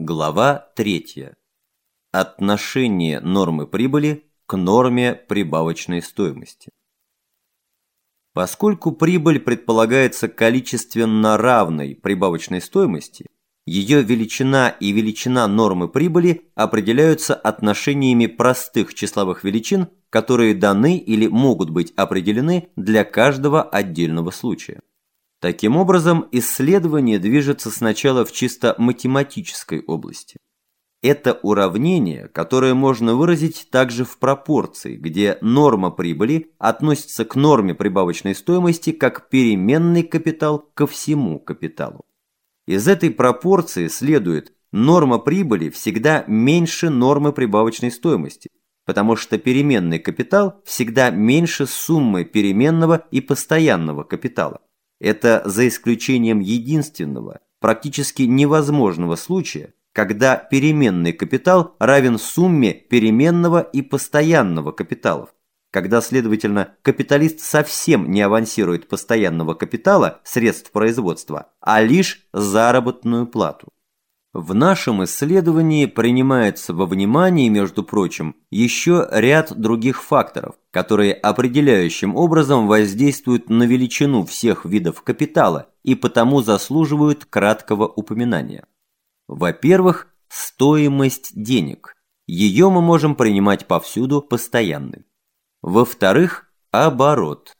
Глава 3. Отношение нормы прибыли к норме прибавочной стоимости. Поскольку прибыль предполагается количественно равной прибавочной стоимости, ее величина и величина нормы прибыли определяются отношениями простых числовых величин, которые даны или могут быть определены для каждого отдельного случая. Таким образом, исследование движется сначала в чисто математической области. Это уравнение, которое можно выразить также в пропорции, где норма прибыли относится к норме прибавочной стоимости как переменный капитал ко всему капиталу. Из этой пропорции следует, норма прибыли всегда меньше нормы прибавочной стоимости, потому что переменный капитал всегда меньше суммы переменного и постоянного капитала. Это за исключением единственного, практически невозможного случая, когда переменный капитал равен сумме переменного и постоянного капиталов, когда, следовательно, капиталист совсем не авансирует постоянного капитала, средств производства, а лишь заработную плату. В нашем исследовании принимается во внимание, между прочим, еще ряд других факторов, которые определяющим образом воздействуют на величину всех видов капитала и потому заслуживают краткого упоминания. Во-первых, стоимость денег. Ее мы можем принимать повсюду постоянной. Во-вторых, оборот.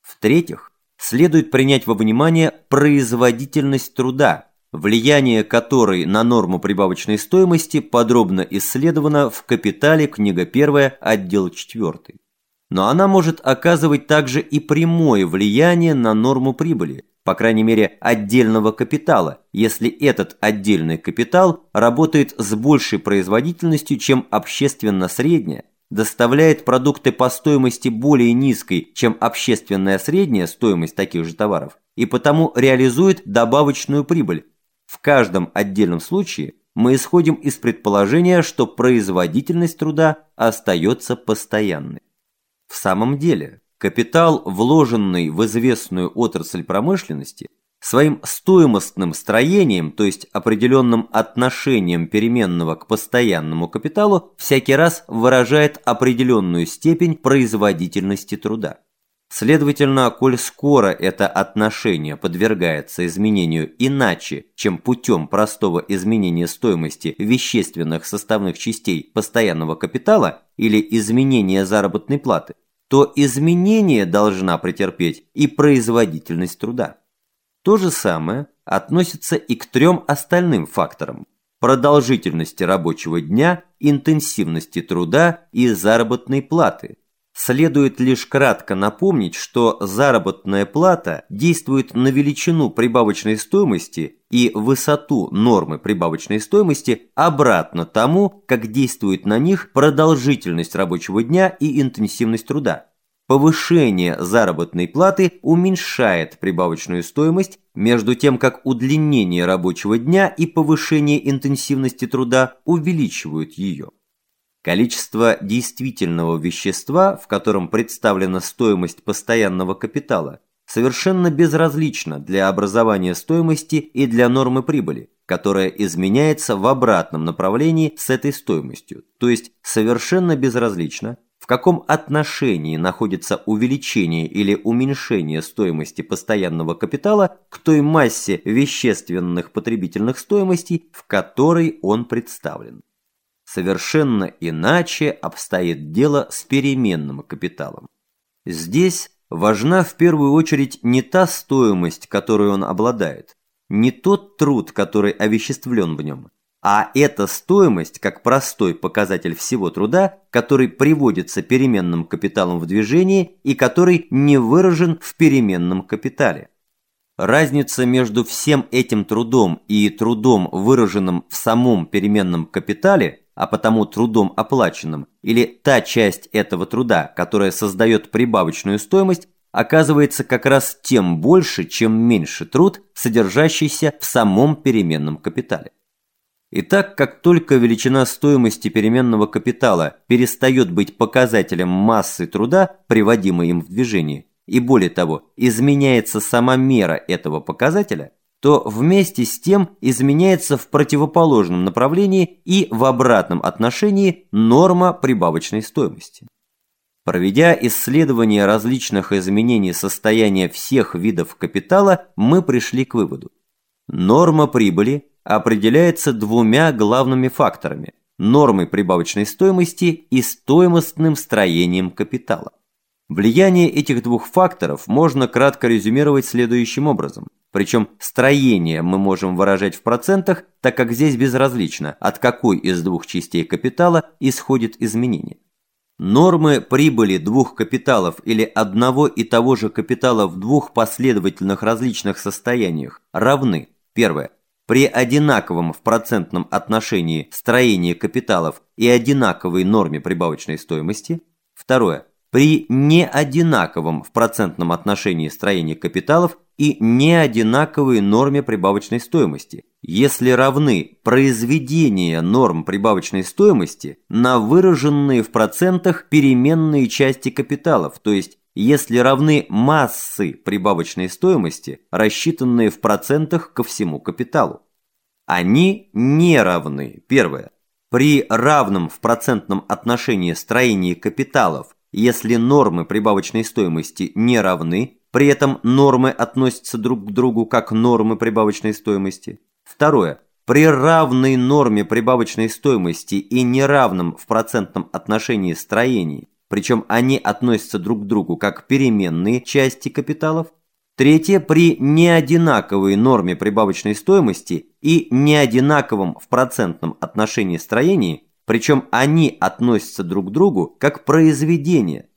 В-третьих, следует принять во внимание производительность труда – влияние которой на норму прибавочной стоимости подробно исследовано в «Капитале», книга 1, отдел 4. Но она может оказывать также и прямое влияние на норму прибыли, по крайней мере отдельного капитала, если этот отдельный капитал работает с большей производительностью, чем общественно средняя, доставляет продукты по стоимости более низкой, чем общественная средняя стоимость таких же товаров, и потому реализует добавочную прибыль, в каждом отдельном случае мы исходим из предположения, что производительность труда остается постоянной. В самом деле, капитал, вложенный в известную отрасль промышленности, своим стоимостным строением, то есть определенным отношением переменного к постоянному капиталу, всякий раз выражает определенную степень производительности труда. Следовательно, коль скоро это отношение подвергается изменению иначе, чем путем простого изменения стоимости вещественных составных частей постоянного капитала или изменения заработной платы, то изменение должна претерпеть и производительность труда. То же самое относится и к трем остальным факторам – продолжительности рабочего дня, интенсивности труда и заработной платы – Следует лишь кратко напомнить, что заработная плата действует на величину прибавочной стоимости и высоту нормы прибавочной стоимости обратно тому, как действует на них продолжительность рабочего дня и интенсивность труда. Повышение заработной платы уменьшает прибавочную стоимость, между тем как удлинение рабочего дня и повышение интенсивности труда увеличивают ее. Количество действительного вещества, в котором представлена стоимость постоянного капитала, совершенно безразлично для образования стоимости и для нормы прибыли, которая изменяется в обратном направлении с этой стоимостью, то есть совершенно безразлично, в каком отношении находится увеличение или уменьшение стоимости постоянного капитала к той массе вещественных потребительных стоимостей, в которой он представлен. Совершенно иначе обстоит дело с переменным капиталом. Здесь важна в первую очередь не та стоимость, которую он обладает, не тот труд, который овеществлен в нем, а эта стоимость как простой показатель всего труда, который приводится переменным капиталом в движение и который не выражен в переменном капитале. Разница между всем этим трудом и трудом, выраженным в самом переменном капитале, а потому трудом оплаченным, или та часть этого труда, которая создает прибавочную стоимость, оказывается как раз тем больше, чем меньше труд, содержащийся в самом переменном капитале. Итак, как только величина стоимости переменного капитала перестает быть показателем массы труда, приводимой им в движение, и более того, изменяется сама мера этого показателя, то вместе с тем изменяется в противоположном направлении и в обратном отношении норма прибавочной стоимости. Проведя исследование различных изменений состояния всех видов капитала, мы пришли к выводу. Норма прибыли определяется двумя главными факторами – нормой прибавочной стоимости и стоимостным строением капитала. Влияние этих двух факторов можно кратко резюмировать следующим образом. Причем строение мы можем выражать в процентах, так как здесь безразлично, от какой из двух частей капитала исходит изменение. Нормы прибыли двух капиталов или одного и того же капитала в двух последовательных различных состояниях равны. Первое. При одинаковом в процентном отношении строении капиталов и одинаковой норме прибавочной стоимости. Второе при неодинаковом в процентном отношении строении капиталов и неодинаковой норме прибавочной стоимости, если равны произведения норм прибавочной стоимости на выраженные в процентах переменные части капиталов, то есть если равны массы прибавочной стоимости, рассчитанные в процентах ко всему капиталу. Они не равны. Первое. При равном в процентном отношении строении капиталов если нормы прибавочной стоимости не равны, при этом нормы относятся друг к другу как нормы прибавочной стоимости. Второе. При равной норме прибавочной стоимости и неравном в процентном отношении строений, причем они относятся друг к другу как переменные части капиталов. Третье. При неодинаковой норме прибавочной стоимости и неодинаковом в процентном отношении строений, причем они относятся друг к другу как произведения,